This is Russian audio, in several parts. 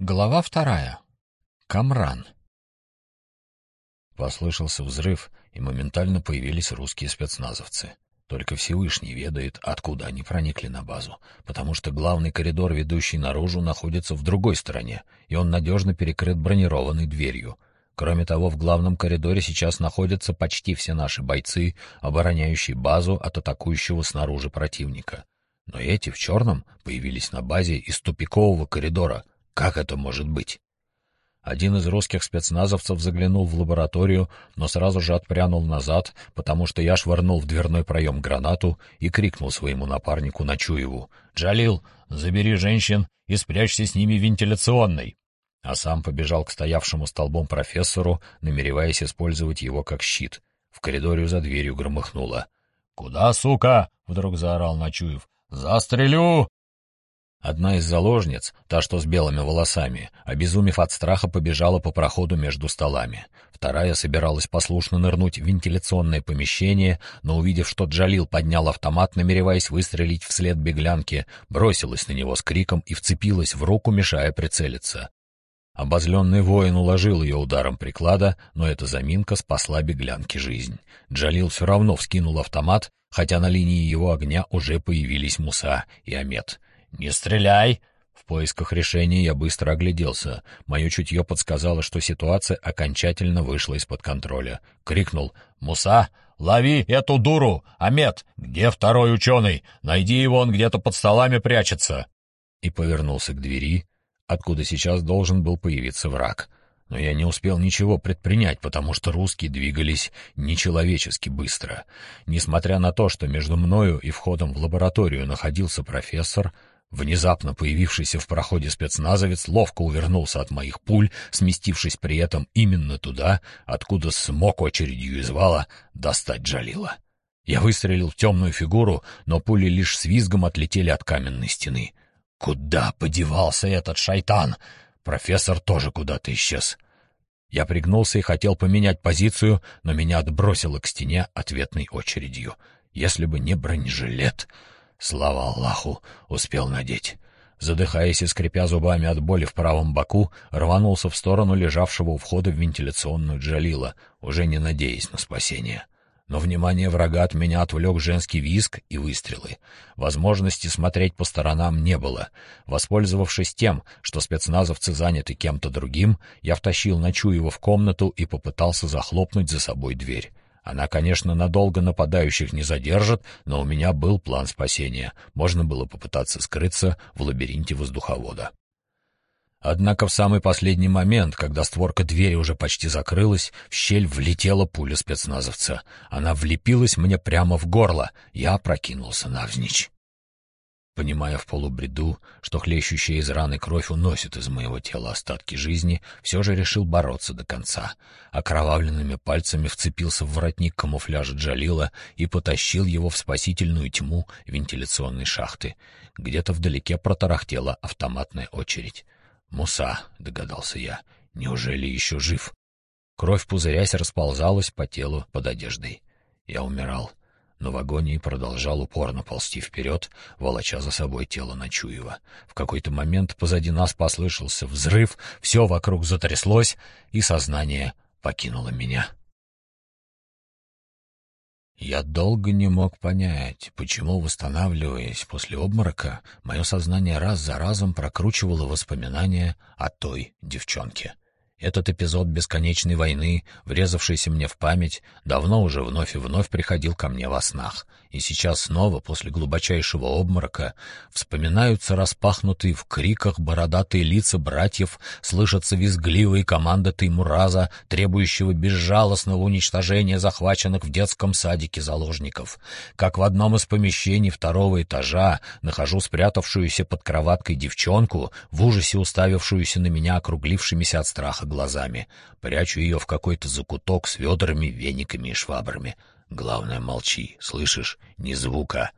Глава вторая. Камран. Послышался взрыв, и моментально появились русские спецназовцы. Только Всевышний ведает, откуда они проникли на базу, потому что главный коридор, ведущий наружу, находится в другой стороне, и он надежно перекрыт бронированной дверью. Кроме того, в главном коридоре сейчас находятся почти все наши бойцы, обороняющие базу от атакующего снаружи противника. Но эти в черном появились на базе из тупикового коридора — как это может быть? Один из русских спецназовцев заглянул в лабораторию, но сразу же отпрянул назад, потому что я швырнул в дверной проем гранату и крикнул своему напарнику Начуеву. «Джалил, забери женщин и спрячься с ними в вентиляционной!» А сам побежал к стоявшему столбом профессору, намереваясь использовать его как щит. В коридоре за дверью громыхнуло. «Куда, сука?» — вдруг заорал Начуев. «Застрелю!» Одна из заложниц, та, что с белыми волосами, обезумев от страха, побежала по проходу между столами. Вторая собиралась послушно нырнуть в вентиляционное помещение, но, увидев, что Джалил поднял автомат, намереваясь выстрелить вслед беглянке, бросилась на него с криком и вцепилась в руку, мешая прицелиться. Обозленный воин уложил ее ударом приклада, но эта заминка спасла беглянке жизнь. Джалил все равно вскинул автомат, хотя на линии его огня уже появились Муса и Амет. «Не стреляй!» В поисках решения я быстро огляделся. Мое чутье подсказало, что ситуация окончательно вышла из-под контроля. Крикнул «Муса, лови эту дуру! Амет, где второй ученый? Найди его, он где-то под столами прячется!» И повернулся к двери, откуда сейчас должен был появиться враг. Но я не успел ничего предпринять, потому что русские двигались нечеловечески быстро. Несмотря на то, что между мною и входом в лабораторию находился профессор, Внезапно появившийся в проходе спецназовец ловко увернулся от моих пуль, сместившись при этом именно туда, откуда смог очередью из вала достать Джалила. Я выстрелил в темную фигуру, но пули лишь с визгом отлетели от каменной стены. Куда подевался этот шайтан? Профессор тоже куда-то исчез. Я пригнулся и хотел поменять позицию, но меня отбросило к стене ответной очередью. Если бы не бронежилет... Слава Аллаху, успел надеть. Задыхаясь и скрипя зубами от боли в правом боку, рванулся в сторону лежавшего у входа в вентиляционную Джалила, уже не надеясь на спасение. Но внимание врага от меня отвлек женский визг и выстрелы. Возможности смотреть по сторонам не было. Воспользовавшись тем, что спецназовцы заняты кем-то другим, я втащил Ночуева в комнату и попытался захлопнуть за собой дверь. Она, конечно, надолго нападающих не задержит, но у меня был план спасения. Можно было попытаться скрыться в лабиринте воздуховода. Однако в самый последний момент, когда створка двери уже почти закрылась, в щель влетела пуля спецназовца. Она влепилась мне прямо в горло. Я опрокинулся навзничь. Понимая в полубреду, что хлещущая из раны кровь уносит из моего тела остатки жизни, все же решил бороться до конца. Окровавленными пальцами вцепился в воротник камуфляжа Джалила и потащил его в спасительную тьму вентиляционной шахты. Где-то вдалеке протарахтела автоматная очередь. «Муса», — догадался я, — «неужели еще жив?» Кровь, пузырясь, расползалась по телу под одеждой. Я умирал но в агонии продолжал упорно ползти вперед, волоча за собой тело Ночуева. В какой-то момент позади нас послышался взрыв, все вокруг затряслось, и сознание покинуло меня. Я долго не мог понять, почему, восстанавливаясь после обморока, мое сознание раз за разом прокручивало воспоминания о той девчонке. Этот эпизод бесконечной войны, врезавшийся мне в память, давно уже вновь и вновь приходил ко мне во снах, и сейчас снова, после глубочайшего обморока, вспоминаются распахнутые в криках бородатые лица братьев, слышатся визгливые команды Таймураза, требующего безжалостного уничтожения захваченных в детском садике заложников. Как в одном из помещений второго этажа нахожу спрятавшуюся под кроваткой девчонку, в ужасе уставившуюся на меня округлившимися от страха глазами, прячу ее в какой-то закуток с ведрами, вениками и швабрами. Главное, молчи, слышишь? Ни звука.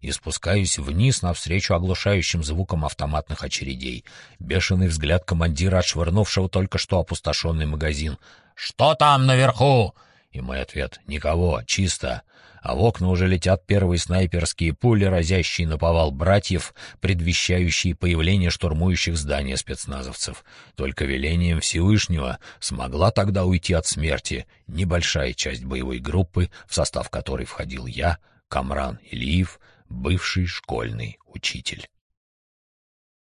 И спускаюсь вниз навстречу оглушающим звукам автоматных очередей. Бешеный взгляд командира, отшвырнувшего только что опустошенный магазин. «Что там наверху?» И мой ответ — никого, чисто. а в окна уже летят первые снайперские пули, разящие на повал братьев, предвещающие появление штурмующих здания спецназовцев. Только велением Всевышнего смогла тогда уйти от смерти небольшая часть боевой группы, в состав которой входил я, Камран Илиев, бывший школьный учитель.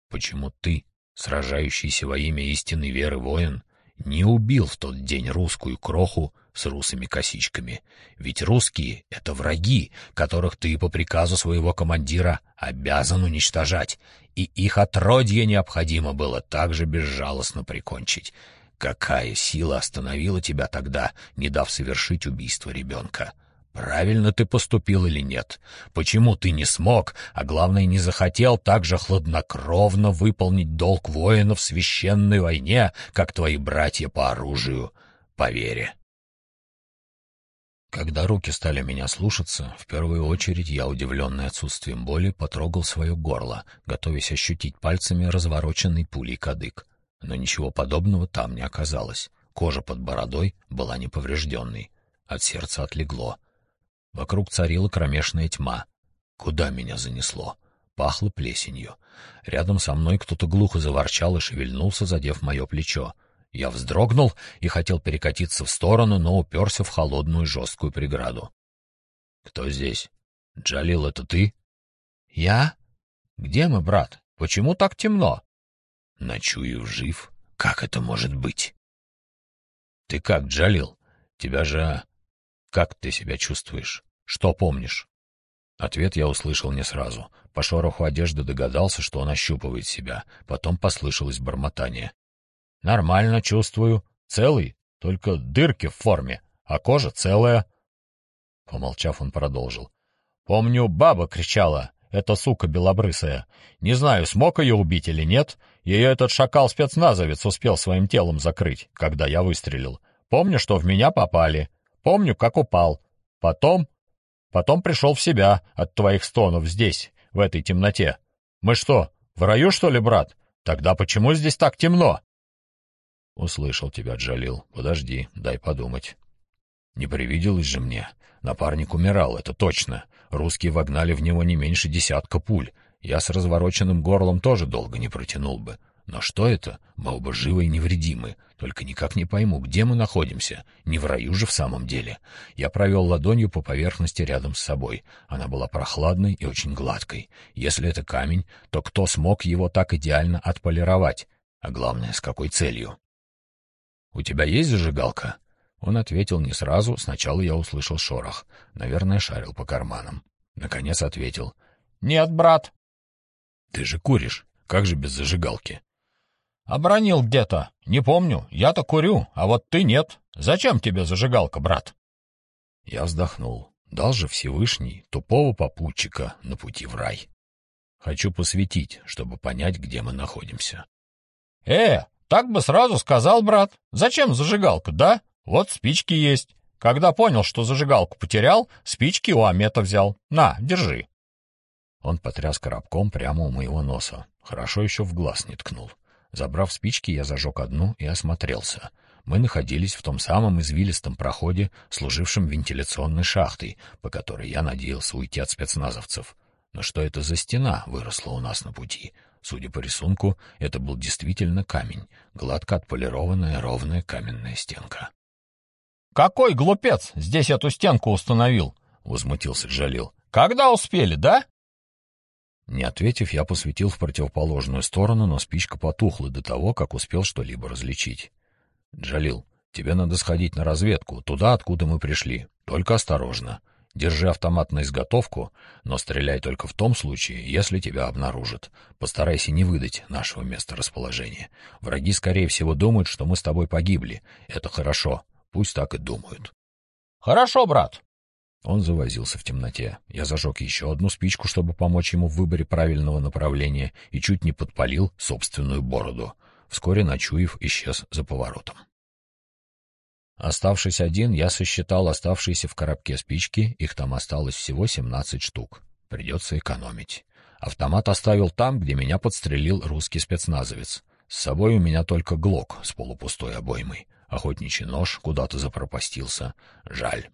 Почему ты, сражающийся во имя истинной веры воин, не убил в тот день русскую кроху с русыми косичками. Ведь русские — это враги, которых ты по приказу своего командира обязан уничтожать, и их отродье необходимо было также безжалостно прикончить. Какая сила остановила тебя тогда, не дав совершить убийство ребенка? Правильно ты поступил или нет? Почему ты не смог, а главное не захотел так же хладнокровно выполнить долг воина в священной войне, как твои братья по оружию, по вере? Когда руки стали меня слушаться, в первую очередь я, удивленный отсутствием боли, потрогал свое горло, готовясь ощутить пальцами развороченный пулей кадык. Но ничего подобного там не оказалось. Кожа под бородой была неповрежденной. От сердца отлегло. Вокруг царила кромешная тьма. Куда меня занесло? Пахло плесенью. Рядом со мной кто-то глухо заворчал и шевельнулся, задев мое плечо. Я вздрогнул и хотел перекатиться в сторону, но уперся в холодную жесткую преграду. — Кто здесь? Джалил, это ты? — Я? Где мы, брат? Почему так темно? — Ночую жив. Как это может быть? — Ты как, Джалил? Тебя же... Как ты себя чувствуешь? Что помнишь?» Ответ я услышал не сразу. По шороху одежды догадался, что он ощупывает себя. Потом послышалось бормотание. «Нормально чувствую. Целый, только дырки в форме, а кожа целая». Помолчав, он продолжил. «Помню, баба кричала. Эта сука белобрысая. Не знаю, смог ее убить или нет. Ее этот шакал-спецназовец успел своим телом закрыть, когда я выстрелил. Помню, что в меня попали. Помню, как упал. Потом Потом пришел в себя от твоих стонов здесь, в этой темноте. Мы что, в раю, что ли, брат? Тогда почему здесь так темно?» «Услышал тебя, Джалил. Подожди, дай подумать». «Не привиделось же мне. Напарник умирал, это точно. Русские вогнали в него не меньше десятка пуль. Я с развороченным горлом тоже долго не протянул бы. Но что это? Мы оба живы и невредимы. Только никак не пойму, где мы находимся. Не в раю же в самом деле. Я провел ладонью по поверхности рядом с собой. Она была прохладной и очень гладкой. Если это камень, то кто смог его так идеально отполировать? А главное, с какой целью? «У тебя есть зажигалка?» Он ответил не сразу. Сначала я услышал шорох. Наверное, шарил по карманам. Наконец ответил. «Нет, брат». «Ты же куришь. Как же без зажигалки?» Обронил где-то. Не помню. Я-то курю, а вот ты нет. Зачем тебе зажигалка, брат? Я вздохнул. Дал же Всевышний тупого попутчика на пути в рай. Хочу посветить, чтобы понять, где мы находимся. Э, так бы сразу сказал, брат. Зачем зажигалка, да? Вот спички есть. Когда понял, что зажигалку потерял, спички у Амета взял. На, держи. Он потряс коробком прямо у моего носа. Хорошо еще в глаз не ткнул. Забрав спички, я зажег одну и осмотрелся. Мы находились в том самом извилистом проходе, служившем вентиляционной шахтой, по которой я надеялся уйти от спецназовцев. Но что это за стена выросла у нас на пути? Судя по рисунку, это был действительно камень, гладко отполированная ровная каменная стенка. «Какой глупец здесь эту стенку установил?» — возмутился Джалил. «Когда успели, да?» Не ответив, я посветил в противоположную сторону, но спичка потухла до того, как успел что-либо различить. «Джалил, тебе надо сходить на разведку, туда, откуда мы пришли. Только осторожно. Держи автомат на изготовку, но стреляй только в том случае, если тебя обнаружат. Постарайся не выдать нашего места расположения. Враги, скорее всего, думают, что мы с тобой погибли. Это хорошо. Пусть так и думают». «Хорошо, брат», он завозился в темноте. Я зажег еще одну спичку, чтобы помочь ему в выборе правильного направления, и чуть не подпалил собственную бороду. Вскоре Ночуев исчез за поворотом. Оставшись один, я сосчитал оставшиеся в коробке спички, их там осталось всего семнадцать штук. Придется экономить. Автомат оставил там, где меня подстрелил русский спецназовец. С собой у меня только глок с полупустой обоймой. Охотничий нож куда-то запропастился. Жаль.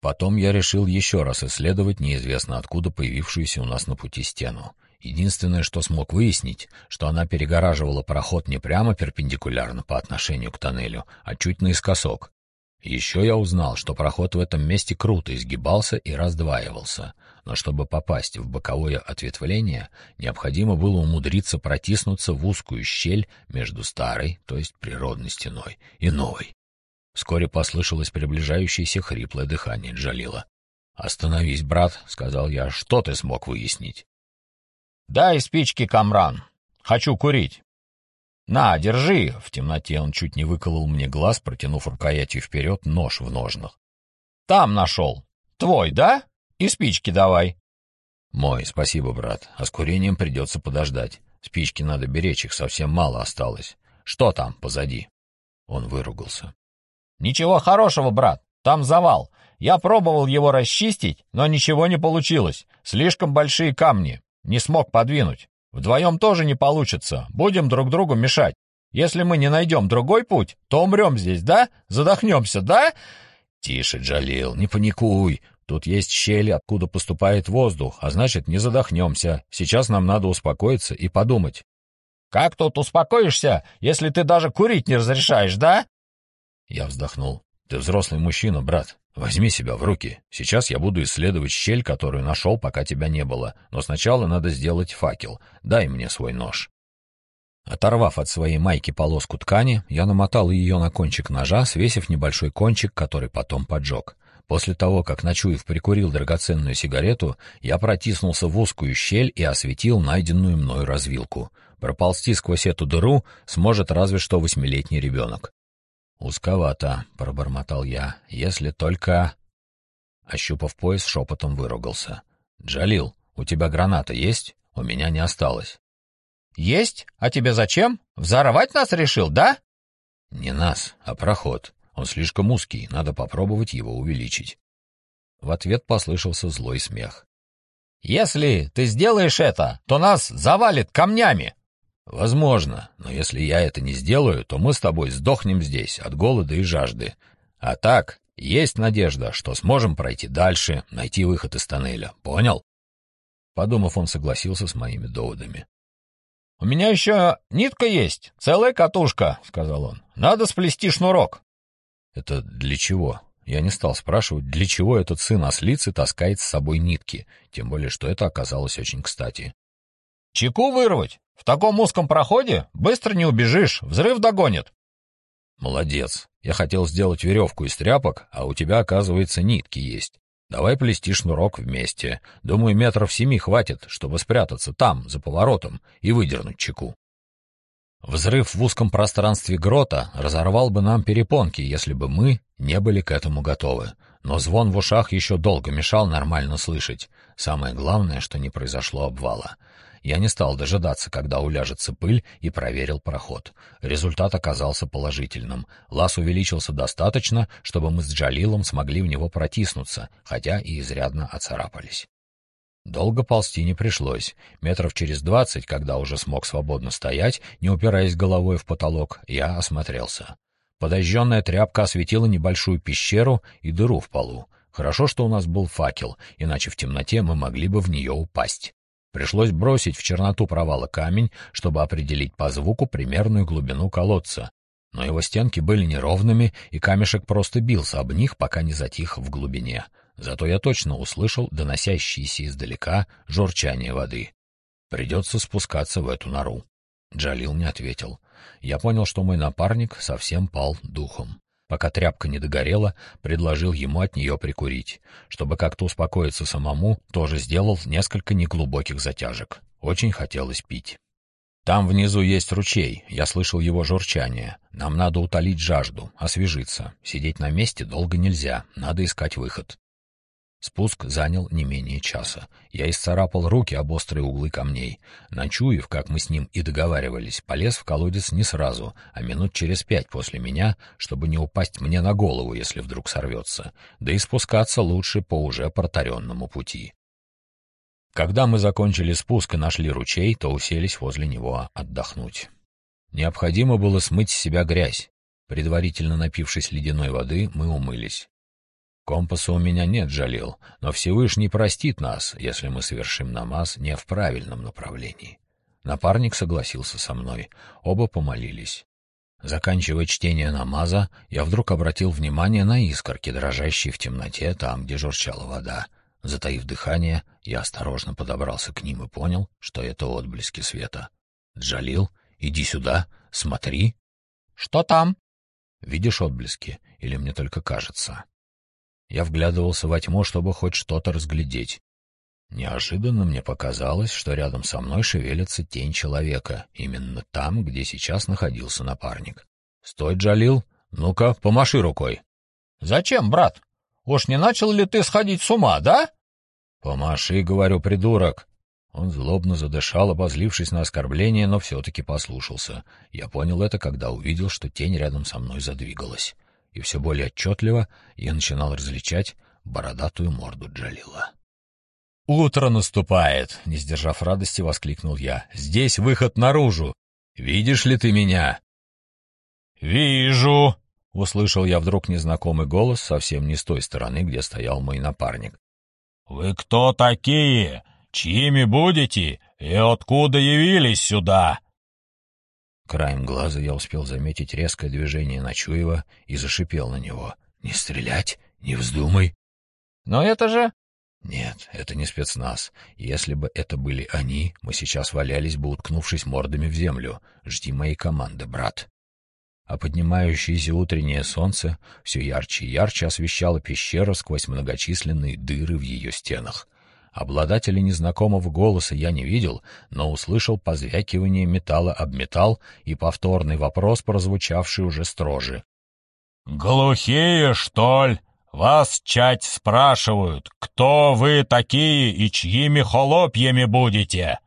Потом я решил еще раз исследовать неизвестно откуда появившуюся у нас на пути стену. Единственное, что смог выяснить, что она перегораживала проход не прямо перпендикулярно по отношению к тоннелю, а чуть наискосок. Еще я узнал, что проход в этом месте круто изгибался и раздваивался, но чтобы попасть в боковое ответвление, необходимо было умудриться протиснуться в узкую щель между старой, то есть природной стеной, и новой. Вскоре послышалось приближающееся хриплое дыхание Джалила. «Остановись, брат», — сказал я, — «что ты смог выяснить?» «Дай спички, Камран. Хочу курить». «На, держи!» В темноте он чуть не выколол мне глаз, протянув рукоятью вперед нож в ножнах. «Там нашел. Твой, да? И спички давай». «Мой, спасибо, брат. А с курением придется подождать. Спички надо беречь, их совсем мало осталось. Что там позади?» Он выругался. «Ничего хорошего, брат. Там завал. Я пробовал его расчистить, но ничего не получилось. Слишком большие камни. Не смог подвинуть. Вдвоем тоже не получится. Будем друг другу мешать. Если мы не найдем другой путь, то умрем здесь, да? Задохнемся, да?» «Тише, Джалил, не паникуй. Тут есть щели, откуда поступает воздух, а значит, не задохнемся. Сейчас нам надо успокоиться и подумать». «Как тут успокоишься, если ты даже курить не разрешаешь, да?» Я вздохнул. «Ты взрослый мужчина, брат. Возьми себя в руки. Сейчас я буду исследовать щель, которую нашел, пока тебя не было. Но сначала надо сделать факел. Дай мне свой нож». Оторвав от своей майки полоску ткани, я намотал ее на кончик ножа, свесив небольшой кончик, который потом поджег. После того, как Ночуев прикурил драгоценную сигарету, я протиснулся в узкую щель и осветил найденную мною развилку. Проползти сквозь эту дыру сможет разве что восьмилетний ребенок. «Узковато», — пробормотал я, — «если только...» Ощупав пояс, шепотом выругался. «Джалил, у тебя граната есть? У меня не осталось». «Есть? А тебе зачем? Взорвать нас решил, да?» «Не нас, а проход. Он слишком узкий, надо попробовать его увеличить». В ответ послышался злой смех. «Если ты сделаешь это, то нас завалит камнями!» Возможно, но если я это не сделаю, то мы с тобой сдохнем здесь от голода и жажды. А так, есть надежда, что сможем пройти дальше, найти выход из тоннеля. Понял? Подумав, он согласился с моими доводами. — У меня еще нитка есть, целая катушка, — сказал он. — Надо сплести шнурок. — Это для чего? Я не стал спрашивать, для чего этот сын ослицы таскает с собой нитки, тем более, что это оказалось очень кстати. — Чеку вырвать, в таком узком проходе быстро не убежишь, взрыв догонит. Молодец. Я хотел сделать веревку из тряпок, а у тебя, оказывается, нитки есть. Давай плести шнурок вместе. Думаю, метров семи хватит, чтобы спрятаться там, за поворотом, и выдернуть чеку. Взрыв в узком пространстве грота разорвал бы нам перепонки, если бы мы не были к этому готовы. Но звон в ушах еще долго мешал нормально слышать. Самое главное, что не произошло обвала. Я не стал дожидаться, когда уляжется пыль, и проверил проход. Результат оказался положительным. Лаз увеличился достаточно, чтобы мы с Джалилом смогли в него протиснуться, хотя и изрядно оцарапались. Долго ползти не пришлось. Метров через двадцать, когда уже смог свободно стоять, не упираясь головой в потолок, я осмотрелся. Подожженная тряпка осветила небольшую пещеру и дыру в полу. Хорошо, что у нас был факел, иначе в темноте мы могли бы в нее упасть. Пришлось бросить в черноту провала камень, чтобы определить по звуку примерную глубину колодца. Но его стенки были неровными, и камешек просто бился об них, пока не затих в глубине. Зато я точно услышал доносящиеся издалека журчание воды. Придется спускаться в эту нору. Джалил не ответил. Я понял, что мой напарник совсем пал духом. Пока тряпка не догорела, предложил ему от нее прикурить. Чтобы как-то успокоиться самому, тоже сделал несколько неглубоких затяжек. Очень хотелось пить. Там внизу есть ручей, я слышал его журчание. Нам надо утолить жажду, освежиться. Сидеть на месте долго нельзя, надо искать выход. Спуск занял не менее часа. Я исцарапал руки об острые углы камней. Ночуев, как мы с ним и договаривались, полез в колодец не сразу, а минут через пять после меня, чтобы не упасть мне на голову, если вдруг сорвется. Да и спускаться лучше по уже протаренному пути. Когда мы закончили спуск и нашли ручей, то уселись возле него отдохнуть. Необходимо было смыть с себя грязь. Предварительно напившись ледяной воды, мы умылись. Компаса у меня нет, Джалил, но Всевышний простит нас, если мы совершим намаз не в правильном направлении. Напарник согласился со мной. Оба помолились. Заканчивая чтение намаза, я вдруг обратил внимание на искорки, дрожащие в темноте там, где журчала вода. Затаив дыхание, я осторожно подобрался к ним и понял, что это отблески света. «Джалил, иди сюда, смотри». «Что там?» «Видишь отблески? Или мне только кажется?» Я вглядывался во тьму, чтобы хоть что-то разглядеть. Неожиданно мне показалось, что рядом со мной шевелится тень человека, именно там, где сейчас находился напарник. «Стой, Джалил! Ну-ка, помаши рукой!» «Зачем, брат? Уж не начал ли ты сходить с ума, да?» «Помаши, — говорю, придурок!» Он злобно задышал, обозлившись на оскорбление, но все-таки послушался. Я понял это, когда увидел, что тень рядом со мной задвигалась. И все более отчетливо я начинал различать бородатую морду Джалила. «Утро наступает!» — не сдержав радости, воскликнул я. «Здесь выход наружу! Видишь ли ты меня?» «Вижу!» — услышал я вдруг незнакомый голос совсем не с той стороны, где стоял мой напарник. «Вы кто такие? Чьими будете? И откуда явились сюда?» Краем глаза я успел заметить резкое движение Ночуева и зашипел на него. «Не стрелять! Не вздумай!» «Но это же...» Нет, это не спецназ. Если бы это были они, мы сейчас валялись бы, уткнувшись мордами в землю. Жди моей команды, брат. А поднимающееся утреннее солнце все ярче и ярче освещало пещеру сквозь многочисленные дыры в ее стенах. Обладателя незнакомого голоса я не видел, но услышал позвякивание металла об металл и повторный вопрос, прозвучавший уже строже. «Глухие, что ли?» Вас, чать, спрашивают, кто вы такие и чьими холопьями будете?»